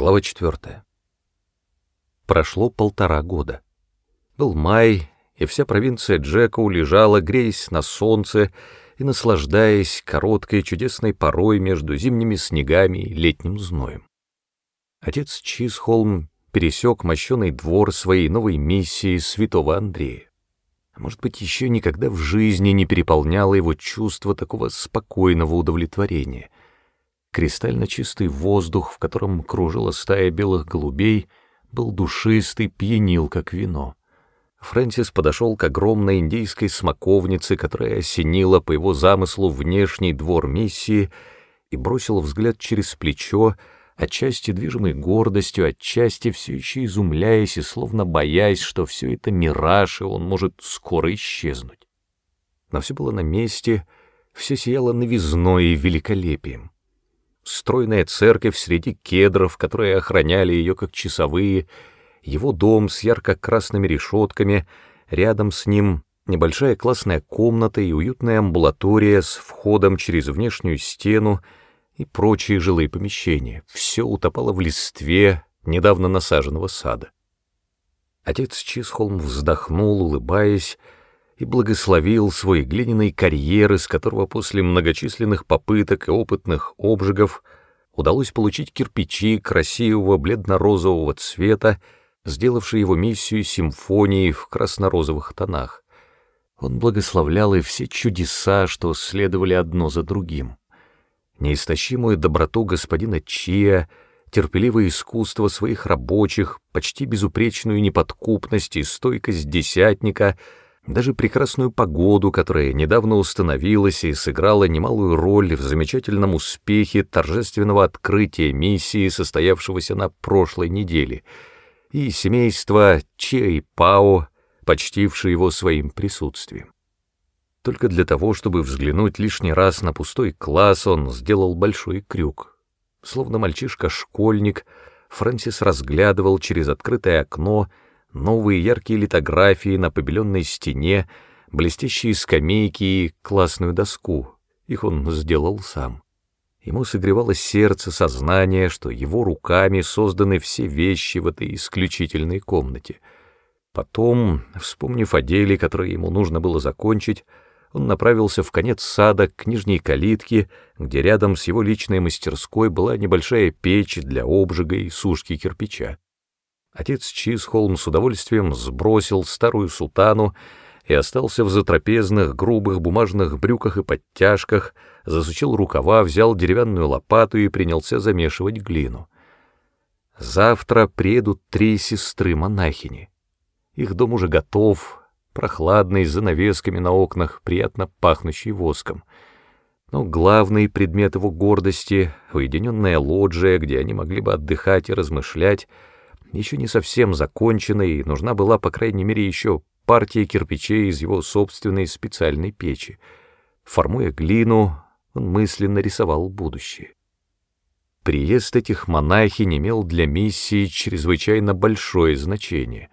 Глава 4. Прошло полтора года. Был май, и вся провинция Джека улежала, греясь на солнце и наслаждаясь короткой чудесной порой между зимними снегами и летним зноем. Отец Чисхолм пересек мощеный двор своей новой миссии святого Андрея. А может быть, еще никогда в жизни не переполняло его чувство такого спокойного удовлетворения — Кристально чистый воздух, в котором кружила стая белых голубей, был душистый, пьянил, как вино. Фрэнсис подошел к огромной индийской смоковнице, которая осенила по его замыслу внешний двор миссии, и бросил взгляд через плечо, отчасти движимой гордостью, отчасти все еще изумляясь и словно боясь, что все это мираж, и он может скоро исчезнуть. Но все было на месте, все сияло новизной и великолепием стройная церковь среди кедров, которые охраняли ее как часовые, его дом с ярко-красными решетками, рядом с ним небольшая классная комната и уютная амбулатория с входом через внешнюю стену и прочие жилые помещения. Все утопало в листве недавно насаженного сада. Отец Чисхолм вздохнул, улыбаясь, и благословил свой глиняный карьер, из которого после многочисленных попыток и опытных обжигов удалось получить кирпичи красивого бледно-розового цвета, сделавшие его миссию симфонией в красно-розовых тонах. Он благословлял и все чудеса, что следовали одно за другим. Неистощимую доброту господина Чия, терпеливое искусство своих рабочих, почти безупречную неподкупность и стойкость десятника — даже прекрасную погоду, которая недавно установилась и сыграла немалую роль в замечательном успехе торжественного открытия миссии, состоявшегося на прошлой неделе, и семейство Че и Пао, почтившее его своим присутствием. Только для того, чтобы взглянуть лишний раз на пустой класс, он сделал большой крюк. Словно мальчишка-школьник, Фрэнсис разглядывал через открытое окно — новые яркие литографии на побеленной стене, блестящие скамейки и классную доску. Их он сделал сам. Ему согревало сердце сознание, что его руками созданы все вещи в этой исключительной комнате. Потом, вспомнив о деле, которое ему нужно было закончить, он направился в конец сада к нижней калитке, где рядом с его личной мастерской была небольшая печь для обжига и сушки кирпича. Отец Чисхолм с удовольствием сбросил старую сутану и остался в затрапезных грубых бумажных брюках и подтяжках, засучил рукава, взял деревянную лопату и принялся замешивать глину. Завтра приедут три сестры-монахини. Их дом уже готов, прохладный, с занавесками на окнах, приятно пахнущий воском. Но главный предмет его гордости — уединенная лоджия, где они могли бы отдыхать и размышлять — еще не совсем законченной, и нужна была, по крайней мере, еще партия кирпичей из его собственной специальной печи. Формуя глину, он мысленно рисовал будущее. Приезд этих монахинь имел для миссии чрезвычайно большое значение.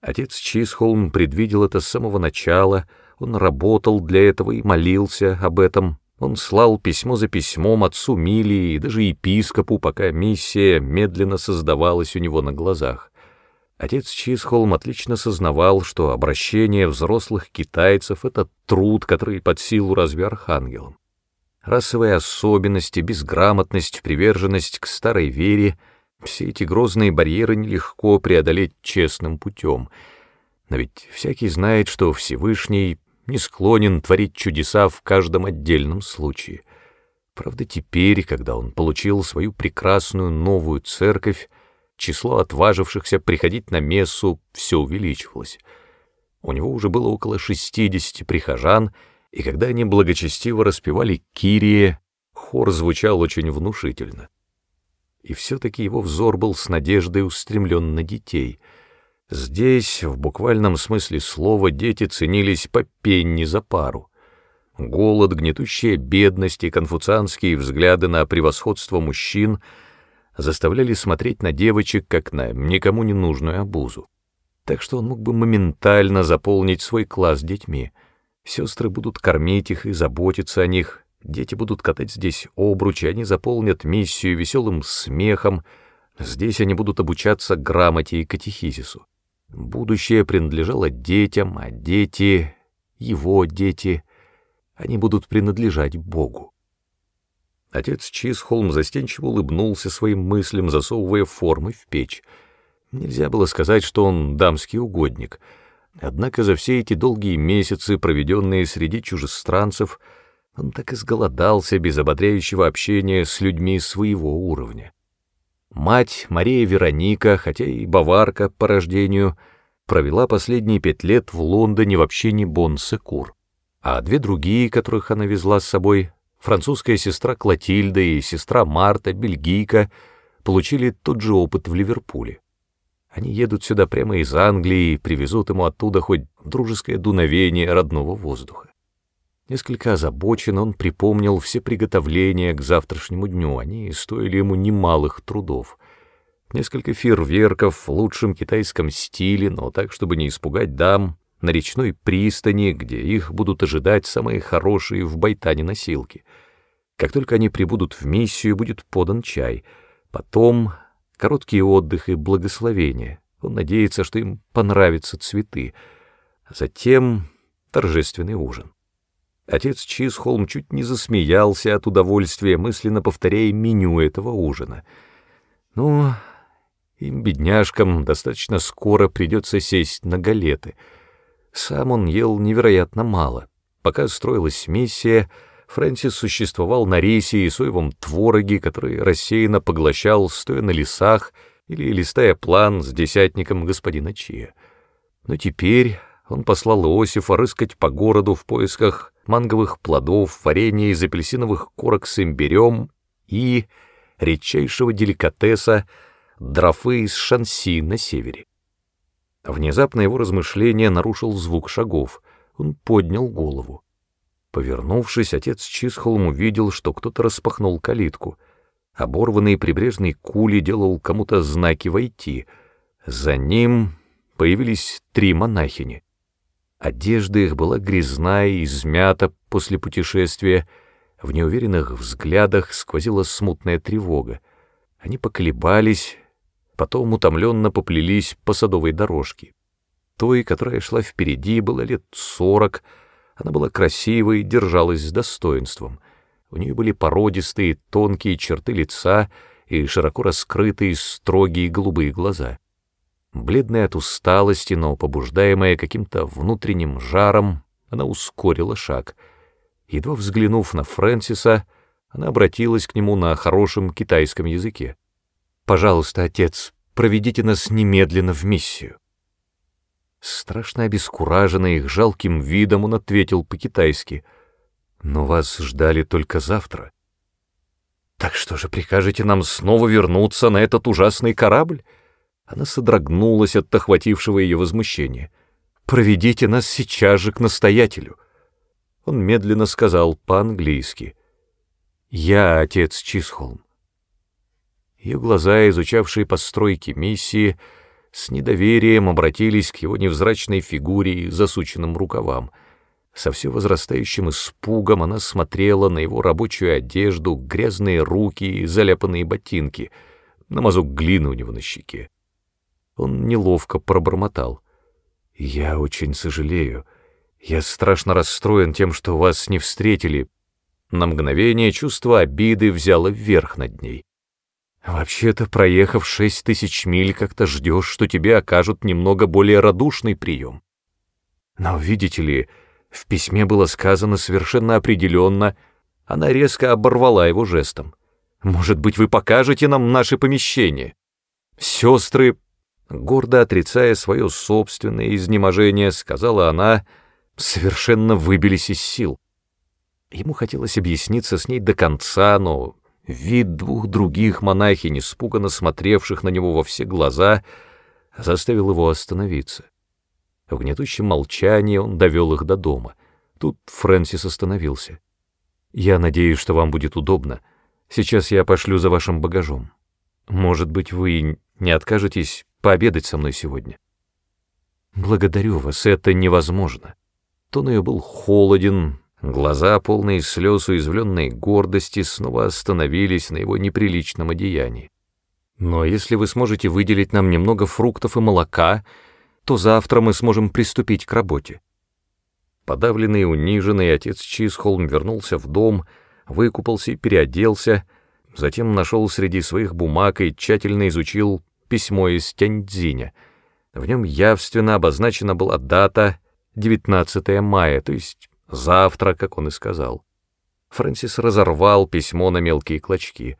Отец Чисхолм предвидел это с самого начала, он работал для этого и молился об этом, он слал письмо за письмом отцу Милии и даже епископу, пока миссия медленно создавалась у него на глазах. Отец Чисхолм отлично сознавал, что обращение взрослых китайцев — это труд, который под силу разве архангелам. Расовые особенности, безграмотность, приверженность к старой вере — все эти грозные барьеры нелегко преодолеть честным путем. Но ведь всякий знает, что Всевышний не склонен творить чудеса в каждом отдельном случае. Правда, теперь, когда он получил свою прекрасную новую церковь, число отважившихся приходить на мессу все увеличивалось. У него уже было около шестидесяти прихожан, и когда они благочестиво распевали «Кирие», хор звучал очень внушительно. И все-таки его взор был с надеждой устремлен на детей — Здесь, в буквальном смысле слова, дети ценились по пенни за пару. Голод, гнетущая бедность и конфуцианские взгляды на превосходство мужчин заставляли смотреть на девочек как на никому не нужную обузу. Так что он мог бы моментально заполнить свой класс детьми. Сестры будут кормить их и заботиться о них, дети будут катать здесь обручи, они заполнят миссию веселым смехом, Здесь они будут обучаться грамоте и катехизису. Будущее принадлежало детям, а дети, его дети, они будут принадлежать Богу. Отец Чисхолм застенчиво улыбнулся своим мыслям, засовывая формы в печь. Нельзя было сказать, что он дамский угодник. Однако за все эти долгие месяцы, проведенные среди чужестранцев, он так и сголодался без ободряющего общения с людьми своего уровня. Мать Мария Вероника, хотя и баварка по рождению, провела последние пять лет в Лондоне в общине Бон-Секур, а две другие, которых она везла с собой, французская сестра Клотильда и сестра Марта, бельгийка, получили тот же опыт в Ливерпуле. Они едут сюда прямо из Англии и привезут ему оттуда хоть дружеское дуновение родного воздуха. Несколько озабочен, он припомнил все приготовления к завтрашнему дню, они стоили ему немалых трудов. Несколько фейерверков в лучшем китайском стиле, но так, чтобы не испугать дам, на речной пристани, где их будут ожидать самые хорошие в Байтане носилки. Как только они прибудут в миссию, будет подан чай. Потом короткий отдых и благословение. Он надеется, что им понравятся цветы. Затем торжественный ужин. Отец Чисхолм чуть не засмеялся от удовольствия, мысленно повторяя меню этого ужина. Ну, им, бедняжкам, достаточно скоро придется сесть на галеты. Сам он ел невероятно мало. Пока строилась миссия, Фрэнсис существовал на рейсе и соевом твороге, который рассеянно поглощал, стоя на лесах или листая план с десятником господина Чия. Но теперь он послал Иосифа рыскать по городу в поисках манговых плодов, варенья из апельсиновых корок с имбирем и редчайшего деликатеса дрофы из шанси на севере. Внезапно его размышление нарушил звук шагов. Он поднял голову. Повернувшись, отец Чисхолм увидел, что кто-то распахнул калитку. Оборванный прибрежный кули делал кому-то знаки войти. За ним появились три монахини. Одежда их была грязная и измята после путешествия, в неуверенных взглядах сквозила смутная тревога. Они поколебались, потом утомленно поплелись по садовой дорожке. Той, которая шла впереди, было лет сорок, она была красивой и держалась с достоинством. У нее были породистые, тонкие черты лица и широко раскрытые, строгие голубые глаза. Бледная от усталости, но побуждаемая каким-то внутренним жаром, она ускорила шаг. Едва взглянув на Фрэнсиса, она обратилась к нему на хорошем китайском языке. «Пожалуйста, отец, проведите нас немедленно в миссию». Страшно обескураженный их жалким видом, он ответил по-китайски. «Но вас ждали только завтра». «Так что же прикажете нам снова вернуться на этот ужасный корабль?» Она содрогнулась от охватившего ее возмущения. «Проведите нас сейчас же к настоятелю». Он медленно сказал по-английски. «Я отец Чисхолм». Ее глаза, изучавшие постройки миссии, с недоверием обратились к его невзрачной фигуре и засученным рукавам. Со все возрастающим испугом она смотрела на его рабочую одежду, грязные руки и заляпанные ботинки, на мазок глины у него на щеке. Он неловко пробормотал. «Я очень сожалею. Я страшно расстроен тем, что вас не встретили». На мгновение чувство обиды взяло вверх над ней. «Вообще-то, проехав шесть тысяч миль, как-то ждешь, что тебе окажут немного более радушный прием. Но, видите ли, в письме было сказано совершенно определенно, она резко оборвала его жестом. «Может быть, вы покажете нам наше помещение?» Сестры Гордо отрицая свое собственное изнеможение, сказала она, совершенно выбились из сил. Ему хотелось объясниться с ней до конца, но вид двух других монахинь, испуганно смотревших на него во все глаза, заставил его остановиться. В гнетущем молчании он довел их до дома. Тут Фрэнсис остановился. «Я надеюсь, что вам будет удобно. Сейчас я пошлю за вашим багажом. Может быть, вы не откажетесь пообедать со мной сегодня. Благодарю вас, это невозможно. Тон ее был холоден, глаза, полные слез уязвленной гордости, снова остановились на его неприличном одеянии. Но если вы сможете выделить нам немного фруктов и молока, то завтра мы сможем приступить к работе. Подавленный и униженный отец Чисхолм вернулся в дом, выкупался и переоделся, затем нашел среди своих бумаг и тщательно изучил письмо из Тяньцзиня. В нем явственно обозначена была дата 19 мая, то есть завтра, как он и сказал. Фрэнсис разорвал письмо на мелкие клочки.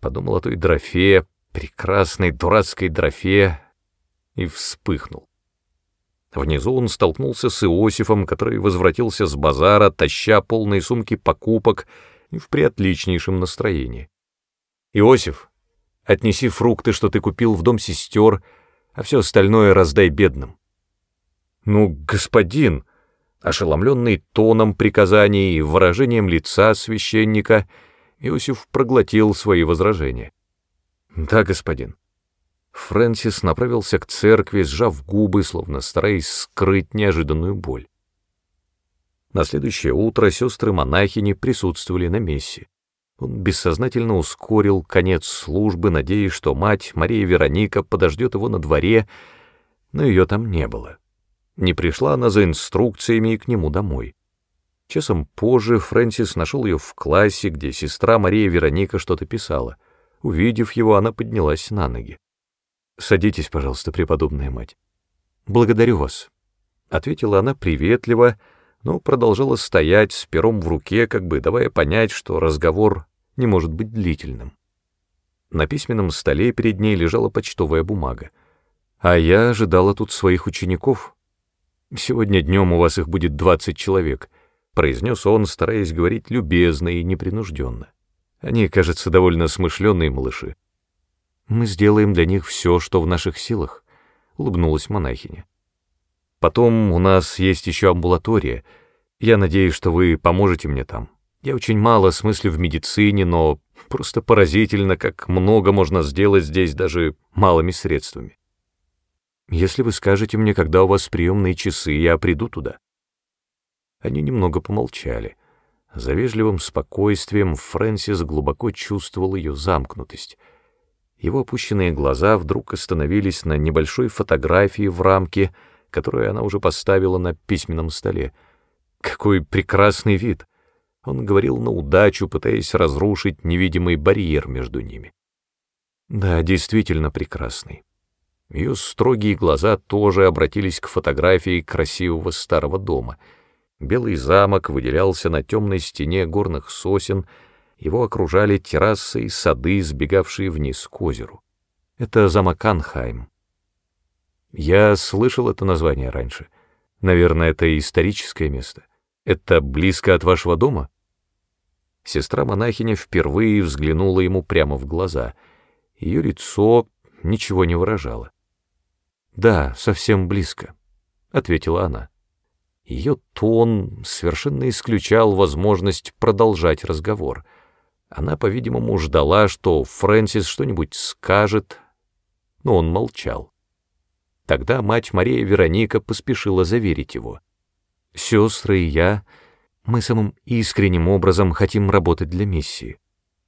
Подумал о той дрофе, прекрасной дурацкой дрофе, и вспыхнул. Внизу он столкнулся с Иосифом, который возвратился с базара, таща полные сумки покупок и в приотличнейшем настроении. «Иосиф, отнеси фрукты, что ты купил в дом сестер, а все остальное раздай бедным». «Ну, господин!» Ошеломленный тоном приказаний и выражением лица священника, Иосиф проглотил свои возражения. «Да, господин». Фрэнсис направился к церкви, сжав губы, словно стараясь скрыть неожиданную боль. На следующее утро сестры-монахини присутствовали на мессе. Он бессознательно ускорил конец службы, надеясь, что мать, Мария Вероника, подождет его на дворе, но ее там не было. Не пришла она за инструкциями и к нему домой. Часом позже Фрэнсис нашел ее в классе, где сестра Мария Вероника что-то писала. Увидев его, она поднялась на ноги. «Садитесь, пожалуйста, преподобная мать». «Благодарю вас», — ответила она приветливо, но продолжала стоять с пером в руке, как бы давая понять, что разговор не может быть длительным. На письменном столе перед ней лежала почтовая бумага. А я ожидала тут своих учеников, «Сегодня днем у вас их будет двадцать человек», — произнес он, стараясь говорить любезно и непринужденно. «Они, кажется, довольно смышленые малыши». «Мы сделаем для них все, что в наших силах», — улыбнулась монахиня. «Потом у нас есть еще амбулатория. Я надеюсь, что вы поможете мне там. Я очень мало смыслю в медицине, но просто поразительно, как много можно сделать здесь даже малыми средствами. Если вы скажете мне, когда у вас приемные часы, я приду туда». Они немного помолчали. За вежливым спокойствием Фрэнсис глубоко чувствовал ее замкнутость. Его опущенные глаза вдруг остановились на небольшой фотографии в рамке, которую она уже поставила на письменном столе. Какой прекрасный вид! Он говорил на удачу, пытаясь разрушить невидимый барьер между ними. Да, действительно прекрасный. Ее строгие глаза тоже обратились к фотографии красивого старого дома. Белый замок выделялся на темной стене горных сосен, его окружали террасы и сады, сбегавшие вниз к озеру. Это замок Анхайм. Я слышал это название раньше. Наверное, это историческое место. Это близко от вашего дома? Сестра-монахиня впервые взглянула ему прямо в глаза. Ее лицо ничего не выражало. «Да, совсем близко», — ответила она. Ее тон совершенно исключал возможность продолжать разговор. Она, по-видимому, ждала, что Фрэнсис что-нибудь скажет, но он молчал. Тогда мать Мария Вероника поспешила заверить его. «Сестры и я, мы самым искренним образом хотим работать для миссии.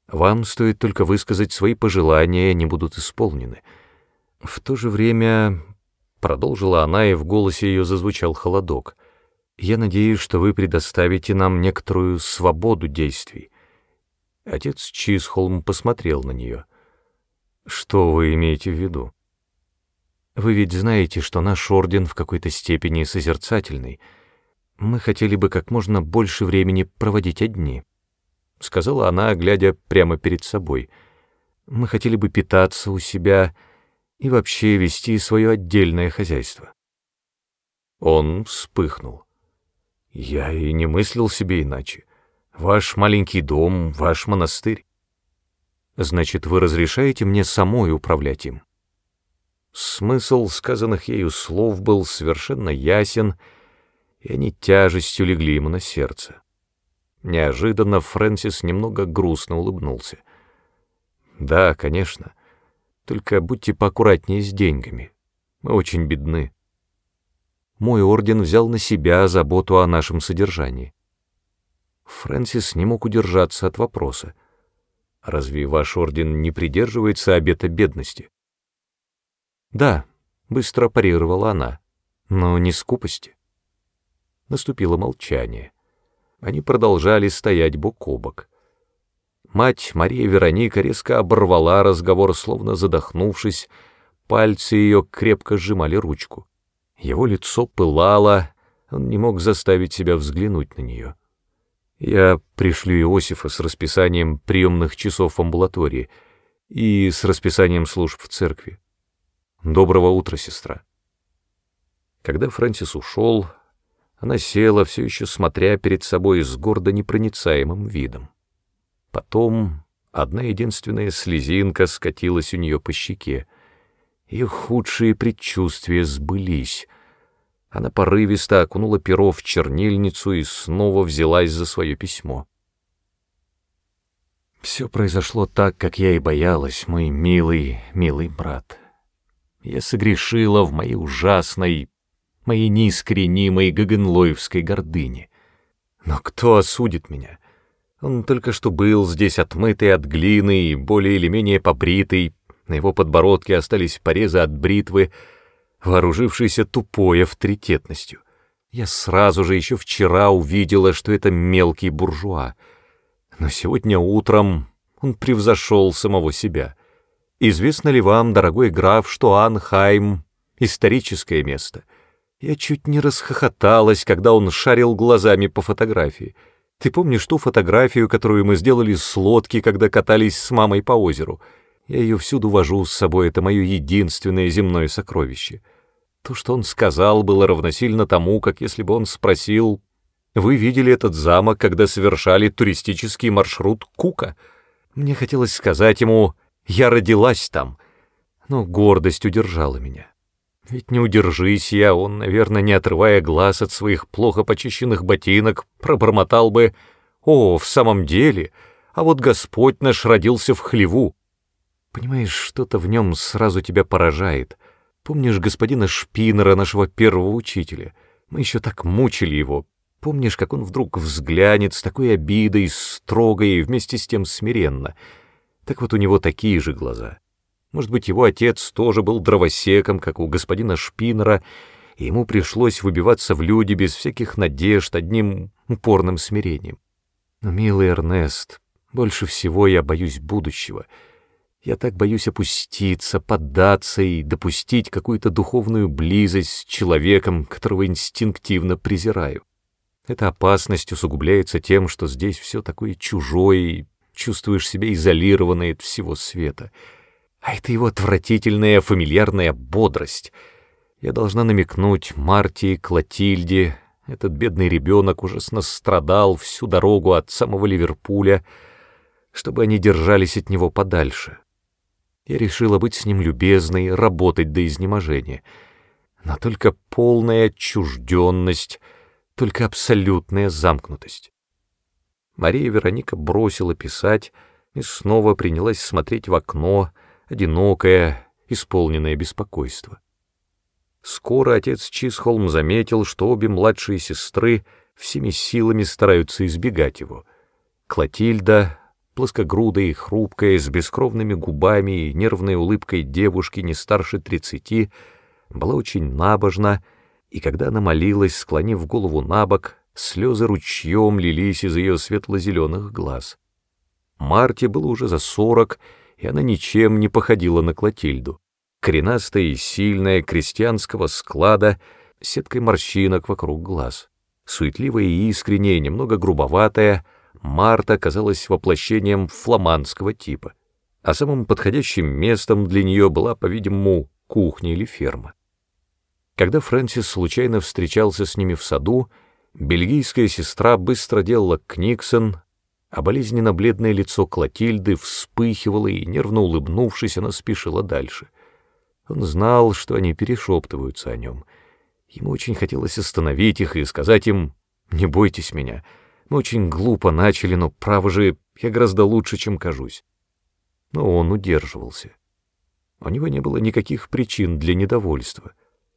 Вам стоит только высказать свои пожелания, они будут исполнены. В то же время Продолжила она, и в голосе ее зазвучал холодок. «Я надеюсь, что вы предоставите нам некоторую свободу действий». Отец Чисхолм посмотрел на нее. «Что вы имеете в виду?» «Вы ведь знаете, что наш орден в какой-то степени созерцательный. Мы хотели бы как можно больше времени проводить одни», — сказала она, глядя прямо перед собой. «Мы хотели бы питаться у себя...» и вообще вести свое отдельное хозяйство. Он вспыхнул. Я и не мыслил себе иначе. Ваш маленький дом, ваш монастырь. Значит, вы разрешаете мне самой управлять им? Смысл сказанных ею слов был совершенно ясен, и они тяжестью легли ему на сердце. Неожиданно Фрэнсис немного грустно улыбнулся. «Да, конечно. Только будьте поаккуратнее с деньгами. Мы очень бедны. Мой орден взял на себя заботу о нашем содержании. Фрэнсис не мог удержаться от вопроса. Разве ваш орден не придерживается обета бедности? Да, быстро парировала она, но не скупости. Наступило молчание. Они продолжали стоять бок о бок. Мать Мария Вероника резко оборвала разговор, словно задохнувшись, пальцы ее крепко сжимали ручку. Его лицо пылало, он не мог заставить себя взглянуть на нее. Я пришлю Иосифа с расписанием приемных часов в амбулатории и с расписанием служб в церкви. Доброго утра, сестра. Когда Фрэнсис ушел, она села, все еще смотря перед собой с гордо непроницаемым видом. Потом одна единственная слезинка скатилась у нее по щеке. Их худшие предчувствия сбылись. Она порывисто окунула перо в чернильницу и снова взялась за свое письмо. Все произошло так, как я и боялась, мой милый, милый брат. Я согрешила в моей ужасной, моей неискоренимой гагенлоевской гордыне. Но кто осудит меня? Он только что был здесь отмытый от глины и более или менее побритый, на его подбородке остались порезы от бритвы, вооружившийся тупой авторитетностью. Я сразу же еще вчера увидела, что это мелкий буржуа. Но сегодня утром он превзошел самого себя. Известно ли вам, дорогой граф, что Анхайм — историческое место? Я чуть не расхохоталась, когда он шарил глазами по фотографии. Ты помнишь ту фотографию, которую мы сделали с лодки, когда катались с мамой по озеру? Я ее всюду вожу с собой, это мое единственное земное сокровище. То, что он сказал, было равносильно тому, как если бы он спросил, «Вы видели этот замок, когда совершали туристический маршрут Кука?» Мне хотелось сказать ему, «Я родилась там», но гордость удержала меня. Ведь не удержись я, он, наверное, не отрывая глаз от своих плохо почищенных ботинок, пробормотал бы, «О, в самом деле, а вот Господь наш родился в хлеву». Понимаешь, что-то в нем сразу тебя поражает — Помнишь господина Шпинера, нашего первого учителя? Мы еще так мучили его. Помнишь, как он вдруг взглянет с такой обидой, строгой и вместе с тем смиренно? Так вот у него такие же глаза. Может быть, его отец тоже был дровосеком, как у господина Шпинера, и ему пришлось выбиваться в люди без всяких надежд, одним упорным смирением. Но, милый Эрнест, больше всего я боюсь будущего — я так боюсь опуститься, поддаться и допустить какую-то духовную близость с человеком, которого инстинктивно презираю. Эта опасность усугубляется тем, что здесь все такое чужое, и чувствуешь себя изолированной от всего света. А это его отвратительная фамильярная бодрость. Я должна намекнуть Марти, Клотильде, этот бедный ребенок ужасно страдал всю дорогу от самого Ливерпуля, чтобы они держались от него подальше. Я решила быть с ним любезной, работать до изнеможения. Но только полная отчужденность, только абсолютная замкнутость. Мария Вероника бросила писать и снова принялась смотреть в окно, одинокая, исполненное беспокойство. Скоро отец Чисхолм заметил, что обе младшие сестры всеми силами стараются избегать его. Клотильда, плоскогрудая и хрупкая, с бескровными губами и нервной улыбкой девушки не старше тридцати, была очень набожна, и когда она молилась, склонив голову на бок, слезы ручьем лились из ее светло-зеленых глаз. Марте было уже за сорок, и она ничем не походила на Клотильду. Коренастая и сильная, крестьянского склада, сеткой морщинок вокруг глаз. Суетливая и искренняя, немного грубоватая — Марта казалась воплощением фламандского типа, а самым подходящим местом для нее была, по-видимому, кухня или ферма. Когда Фрэнсис случайно встречался с ними в саду, бельгийская сестра быстро делала книксон, а болезненно-бледное лицо Клотильды вспыхивало, и, нервно улыбнувшись, она спешила дальше. Он знал, что они перешептываются о нем. Ему очень хотелось остановить их и сказать им «Не бойтесь меня», мы очень глупо начали, но, право же, я гораздо лучше, чем кажусь. Но он удерживался. У него не было никаких причин для недовольства.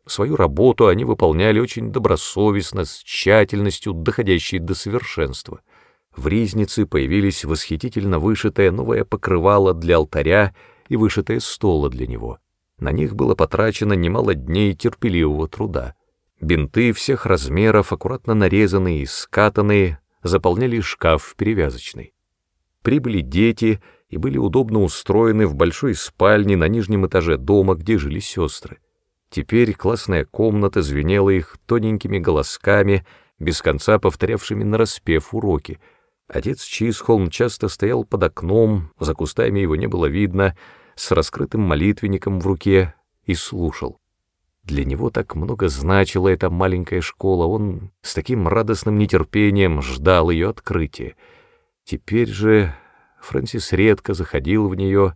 Свою работу они выполняли очень добросовестно, с тщательностью, доходящей до совершенства. В ризнице появились восхитительно вышитое новое покрывало для алтаря и вышитое стола для него. На них было потрачено немало дней терпеливого труда. Бинты всех размеров, аккуратно нарезанные и скатанные, заполняли шкаф перевязочный. Прибыли дети и были удобно устроены в большой спальне на нижнем этаже дома, где жили сестры. Теперь классная комната звенела их тоненькими голосками, без конца повторявшими нараспев уроки. Отец Чисхолм часто стоял под окном, за кустами его не было видно, с раскрытым молитвенником в руке и слушал. Для него так много значила эта маленькая школа, он с таким радостным нетерпением ждал ее открытия. Теперь же Фрэнсис редко заходил в нее,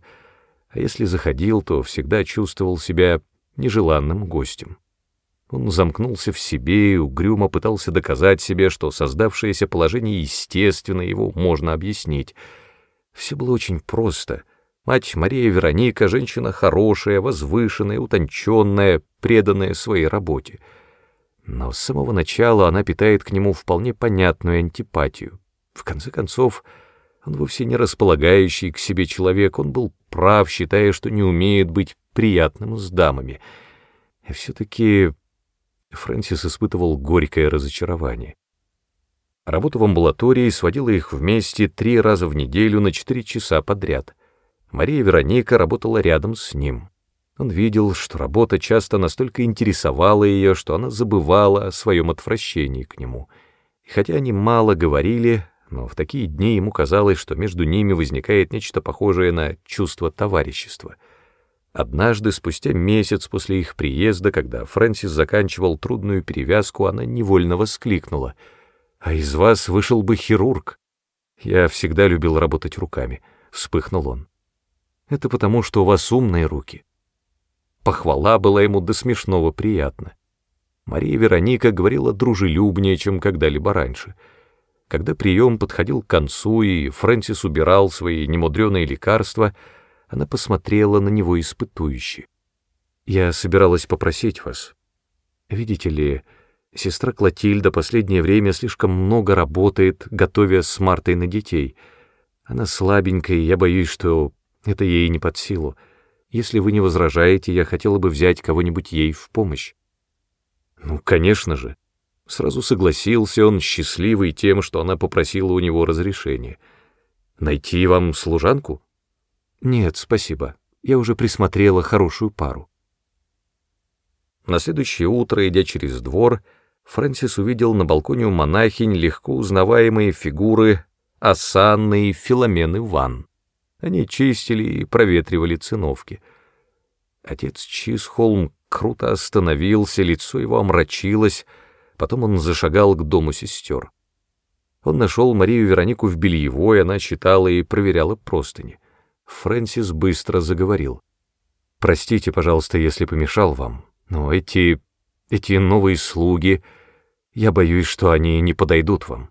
а если заходил, то всегда чувствовал себя нежеланным гостем. Он замкнулся в себе и угрюмо пытался доказать себе, что создавшееся положение естественно, его можно объяснить. Все было очень просто. Мать Мария Вероника — женщина хорошая, возвышенная, утонченная, преданная своей работе. Но с самого начала она питает к нему вполне понятную антипатию. В конце концов, он вовсе не располагающий к себе человек, он был прав, считая, что не умеет быть приятным с дамами. И все-таки Фрэнсис испытывал горькое разочарование. Работа в амбулатории сводила их вместе три раза в неделю на четыре часа подряд. Мария Вероника работала рядом с ним. Он видел, что работа часто настолько интересовала ее, что она забывала о своем отвращении к нему. И хотя они мало говорили, но в такие дни ему казалось, что между ними возникает нечто похожее на чувство товарищества. Однажды, спустя месяц после их приезда, когда Фрэнсис заканчивал трудную перевязку, она невольно воскликнула. «А из вас вышел бы хирург!» «Я всегда любил работать руками», — вспыхнул он. «Это потому, что у вас умные руки». Похвала была ему до смешного приятна. Мария Вероника говорила дружелюбнее, чем когда-либо раньше — когда прием подходил к концу, и Фрэнсис убирал свои немудреные лекарства, она посмотрела на него испытующе. «Я собиралась попросить вас. Видите ли, сестра Клотильда последнее время слишком много работает, готовя с Мартой на детей. Она слабенькая, и я боюсь, что это ей не под силу. Если вы не возражаете, я хотела бы взять кого-нибудь ей в помощь». «Ну, конечно же», Сразу согласился он, счастливый тем, что она попросила у него разрешения. «Найти вам служанку?» «Нет, спасибо. Я уже присмотрела хорошую пару». На следующее утро, идя через двор, Фрэнсис увидел на балконе у монахинь легко узнаваемые фигуры Асанны и Филомены Ван. Они чистили и проветривали циновки. Отец Чисхолм круто остановился, лицо его омрачилось — Потом он зашагал к дому сестер. Он нашел Марию Веронику в бельевой, она читала и проверяла простыни. Фрэнсис быстро заговорил. «Простите, пожалуйста, если помешал вам, но эти... эти новые слуги... Я боюсь, что они не подойдут вам».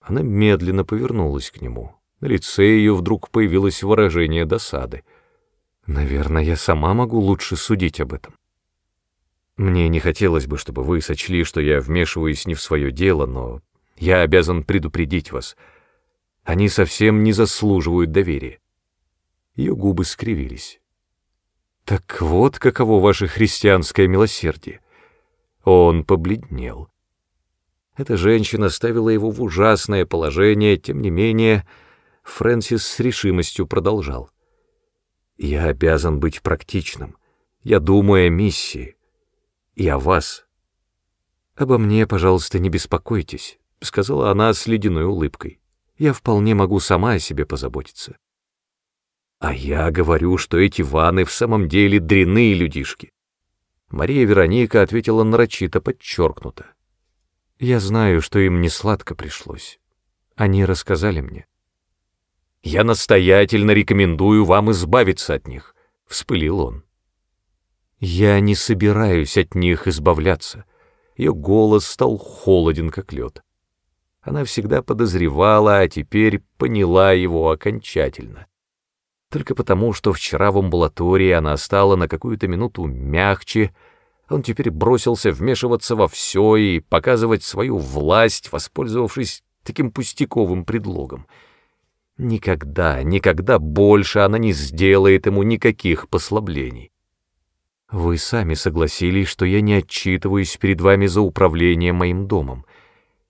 Она медленно повернулась к нему. На лице ее вдруг появилось выражение досады. «Наверное, я сама могу лучше судить об этом». Мне не хотелось бы, чтобы вы сочли, что я вмешиваюсь не в свое дело, но я обязан предупредить вас. Они совсем не заслуживают доверия. Ее губы скривились. Так вот каково ваше христианское милосердие. Он побледнел. Эта женщина ставила его в ужасное положение, тем не менее, Фрэнсис с решимостью продолжал. «Я обязан быть практичным. Я думаю о миссии и о вас. Обо мне, пожалуйста, не беспокойтесь, сказала она с ледяной улыбкой. Я вполне могу сама о себе позаботиться. А я говорю, что эти ваны в самом деле дряные людишки. Мария Вероника ответила нарочито подчеркнуто. Я знаю, что им не сладко пришлось. Они рассказали мне. Я настоятельно рекомендую вам избавиться от них, вспылил он. Я не собираюсь от них избавляться. Ее голос стал холоден, как лед. Она всегда подозревала, а теперь поняла его окончательно. Только потому, что вчера в амбулатории она стала на какую-то минуту мягче, он теперь бросился вмешиваться во все и показывать свою власть, воспользовавшись таким пустяковым предлогом. Никогда, никогда больше она не сделает ему никаких послаблений. Вы сами согласились, что я не отчитываюсь перед вами за управление моим домом.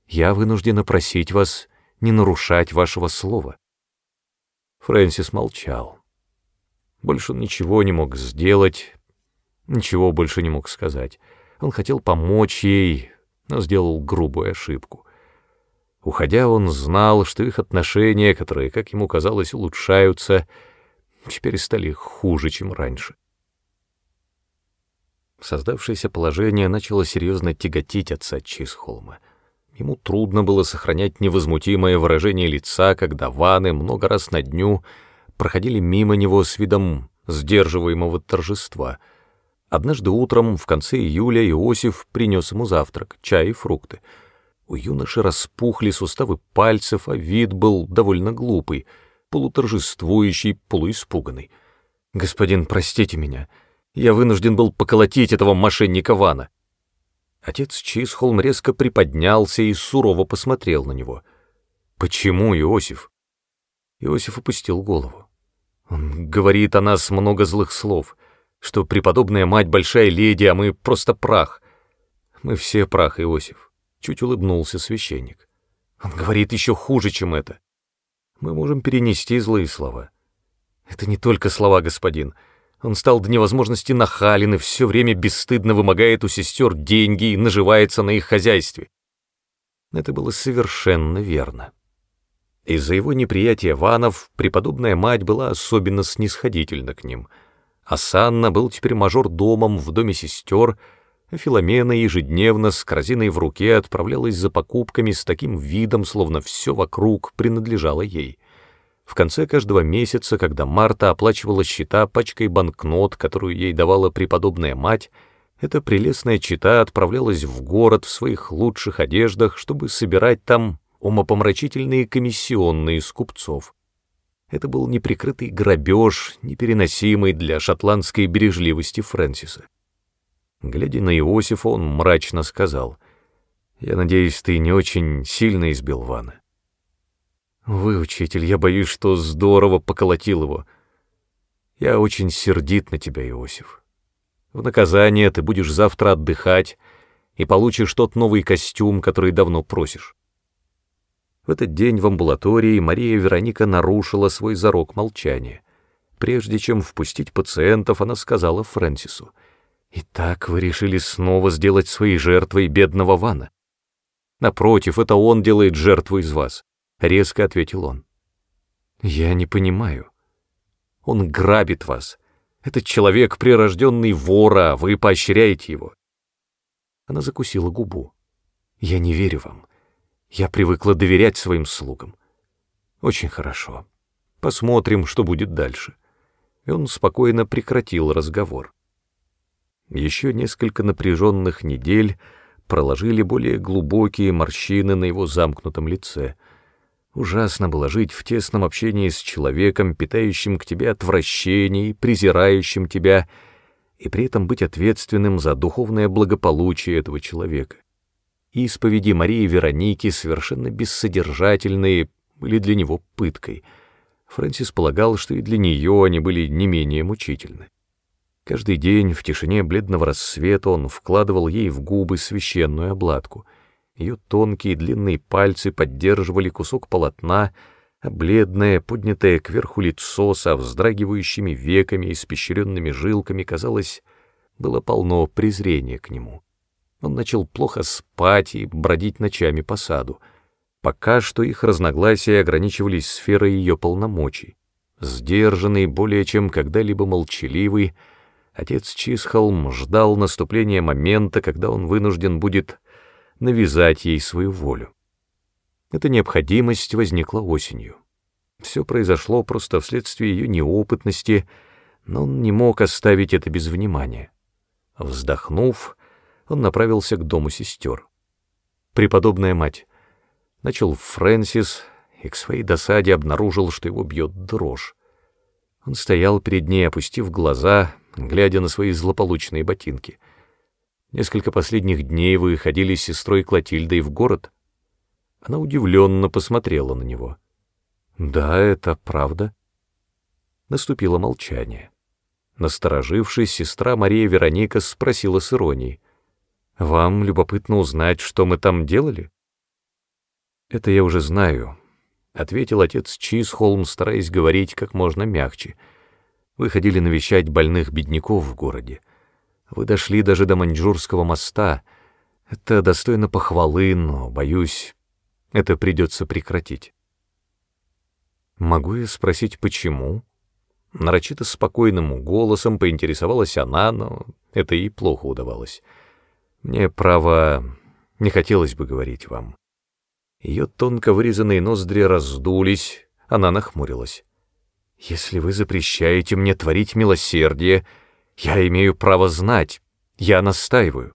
Я вынуждена просить вас не нарушать вашего слова. Фрэнсис молчал. Больше он ничего не мог сделать, ничего больше не мог сказать. Он хотел помочь ей, но сделал грубую ошибку. Уходя, он знал, что их отношения, которые, как ему казалось, улучшаются, теперь стали хуже, чем раньше. Создавшееся положение начало серьезно тяготить отца Чисхолма. Ему трудно было сохранять невозмутимое выражение лица, когда ваны много раз на дню проходили мимо него с видом сдерживаемого торжества. Однажды утром, в конце июля, Иосиф принес ему завтрак, чай и фрукты. У юноши распухли суставы пальцев, а вид был довольно глупый, полуторжествующий, полуиспуганный. «Господин, простите меня», я вынужден был поколотить этого мошенника Вана. Отец Чисхолм резко приподнялся и сурово посмотрел на него. «Почему, Иосиф?» Иосиф опустил голову. «Он говорит о нас много злых слов, что преподобная мать большая леди, а мы просто прах. Мы все прах, Иосиф», — чуть улыбнулся священник. «Он говорит еще хуже, чем это. Мы можем перенести злые слова. Это не только слова, господин». Он стал до невозможности нахален и все время бесстыдно вымогает у сестер деньги и наживается на их хозяйстве. Это было совершенно верно. Из-за его неприятия ванов преподобная мать была особенно снисходительна к ним, а Санна был теперь мажор домом в доме сестер, а Филомена ежедневно с корзиной в руке отправлялась за покупками с таким видом, словно все вокруг принадлежало ей — в конце каждого месяца, когда Марта оплачивала счета пачкой банкнот, которую ей давала преподобная мать, эта прелестная чита отправлялась в город в своих лучших одеждах, чтобы собирать там умопомрачительные комиссионные с купцов. Это был неприкрытый грабеж, непереносимый для шотландской бережливости Фрэнсиса. Глядя на Иосифа, он мрачно сказал, «Я надеюсь, ты не очень сильно избил Вана». Вы, учитель, я боюсь, что здорово поколотил его. Я очень сердит на тебя, Иосиф. В наказание ты будешь завтра отдыхать и получишь тот новый костюм, который давно просишь. В этот день в амбулатории Мария Вероника нарушила свой зарок молчания. Прежде чем впустить пациентов, она сказала Фрэнсису, «Итак, вы решили снова сделать своей жертвой бедного Вана. Напротив, это он делает жертву из вас. — резко ответил он. «Я не понимаю. Он грабит вас. Этот человек — прирожденный вора, вы поощряете его». Она закусила губу. «Я не верю вам. Я привыкла доверять своим слугам». «Очень хорошо. Посмотрим, что будет дальше». И он спокойно прекратил разговор. Еще несколько напряженных недель проложили более глубокие морщины на его замкнутом лице — Ужасно было жить в тесном общении с человеком, питающим к тебе отвращение, презирающим тебя, и при этом быть ответственным за духовное благополучие этого человека. Исповеди Марии Вероники совершенно бессодержательные были для него пыткой. Фрэнсис полагал, что и для нее они были не менее мучительны. Каждый день в тишине бледного рассвета он вкладывал ей в губы священную обладку — ее тонкие длинные пальцы поддерживали кусок полотна, а бледное, поднятое кверху лицо со вздрагивающими веками и испещренными жилками, казалось, было полно презрения к нему. Он начал плохо спать и бродить ночами по саду. Пока что их разногласия ограничивались сферой ее полномочий. Сдержанный, более чем когда-либо молчаливый, отец Чисхолм ждал наступления момента, когда он вынужден будет навязать ей свою волю. Эта необходимость возникла осенью. Все произошло просто вследствие ее неопытности, но он не мог оставить это без внимания. Вздохнув, он направился к дому сестер. «Преподобная мать», — начал Фрэнсис, и к своей досаде обнаружил, что его бьет дрожь. Он стоял перед ней, опустив глаза, глядя на свои злополучные ботинки — Несколько последних дней вы ходили с сестрой Клотильдой в город. Она удивленно посмотрела на него. «Да, это правда». Наступило молчание. Насторожившись, сестра Мария Вероника спросила с иронией. «Вам любопытно узнать, что мы там делали?» «Это я уже знаю», — ответил отец Чисхолм, стараясь говорить как можно мягче. «Вы ходили навещать больных бедняков в городе. Вы дошли даже до Маньчжурского моста. Это достойно похвалы, но, боюсь, это придется прекратить». «Могу я спросить, почему?» Нарочито спокойным голосом поинтересовалась она, но это ей плохо удавалось. Мне, право, не хотелось бы говорить вам. Ее тонко вырезанные ноздри раздулись, она нахмурилась. «Если вы запрещаете мне творить милосердие, я имею право знать, я настаиваю».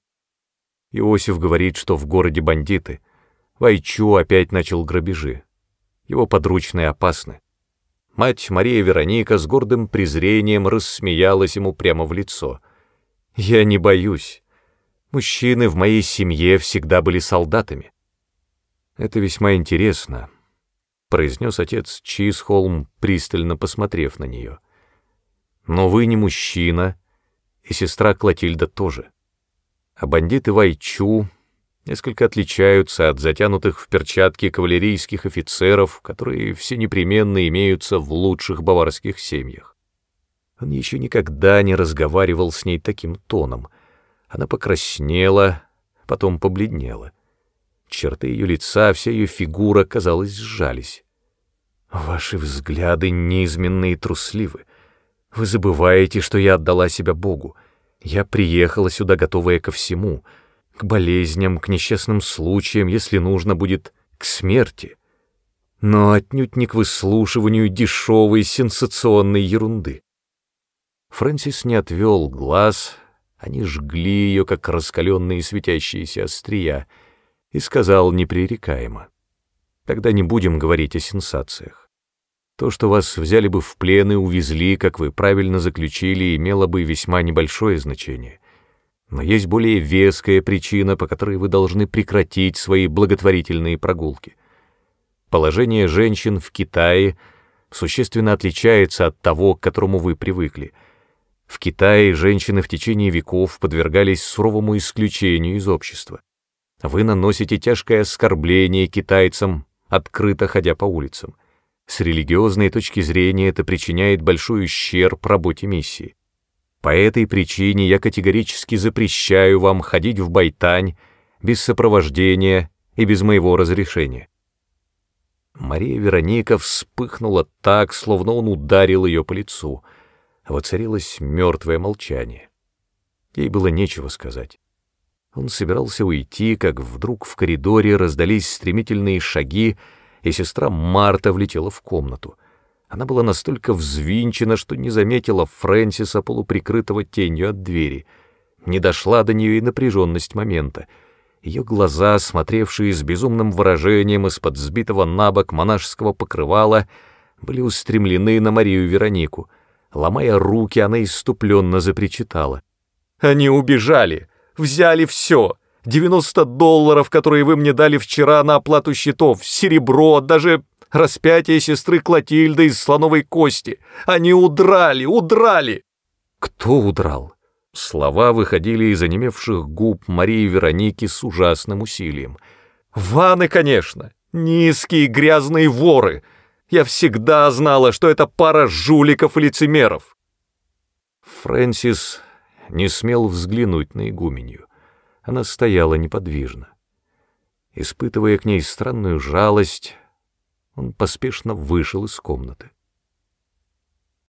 Иосиф говорит, что в городе бандиты. Вайчу опять начал грабежи. Его подручные опасны. Мать Мария Вероника с гордым презрением рассмеялась ему прямо в лицо. «Я не боюсь. Мужчины в моей семье всегда были солдатами». «Это весьма интересно», — произнес отец Чисхолм, пристально посмотрев на нее. «Но вы не мужчина, и сестра Клотильда тоже. А бандиты Вайчу несколько отличаются от затянутых в перчатки кавалерийских офицеров, которые все непременно имеются в лучших баварских семьях. Он еще никогда не разговаривал с ней таким тоном. Она покраснела, потом побледнела. Черты ее лица, вся ее фигура, казалось, сжались. «Ваши взгляды неизменны и трусливы. Вы забываете, что я отдала себя Богу. Я приехала сюда, готовая ко всему — к болезням, к несчастным случаям, если нужно будет, к смерти, но отнюдь не к выслушиванию дешевой сенсационной ерунды. Фрэнсис не отвел глаз, они жгли ее, как раскаленные светящиеся острия, и сказал непререкаемо. Тогда не будем говорить о сенсациях. То, что вас взяли бы в плен и увезли, как вы правильно заключили, имело бы весьма небольшое значение. Но есть более веская причина, по которой вы должны прекратить свои благотворительные прогулки. Положение женщин в Китае существенно отличается от того, к которому вы привыкли. В Китае женщины в течение веков подвергались суровому исключению из общества. Вы наносите тяжкое оскорбление китайцам, открыто ходя по улицам. С религиозной точки зрения это причиняет большой ущерб работе миссии. По этой причине я категорически запрещаю вам ходить в Байтань без сопровождения и без моего разрешения. Мария Вероника вспыхнула так, словно он ударил ее по лицу. Воцарилось мертвое молчание. Ей было нечего сказать. Он собирался уйти, как вдруг в коридоре раздались стремительные шаги, и сестра Марта влетела в комнату. Она была настолько взвинчена, что не заметила Фрэнсиса, полуприкрытого тенью от двери. Не дошла до нее и напряженность момента. Ее глаза, смотревшие с безумным выражением из-под сбитого на бок монашеского покрывала, были устремлены на Марию Веронику. Ломая руки, она иступленно запричитала. «Они убежали! Взяли все! Девяносто долларов, которые вы мне дали вчера на оплату счетов, серебро, даже распятие сестры Клотильды из слоновой кости. Они удрали, удрали!» «Кто удрал?» Слова выходили из онемевших губ Марии Вероники с ужасным усилием. «Ваны, конечно! Низкие грязные воры! Я всегда знала, что это пара жуликов и лицемеров!» Фрэнсис не смел взглянуть на игуменью. Она стояла неподвижно. Испытывая к ней странную жалость, он поспешно вышел из комнаты.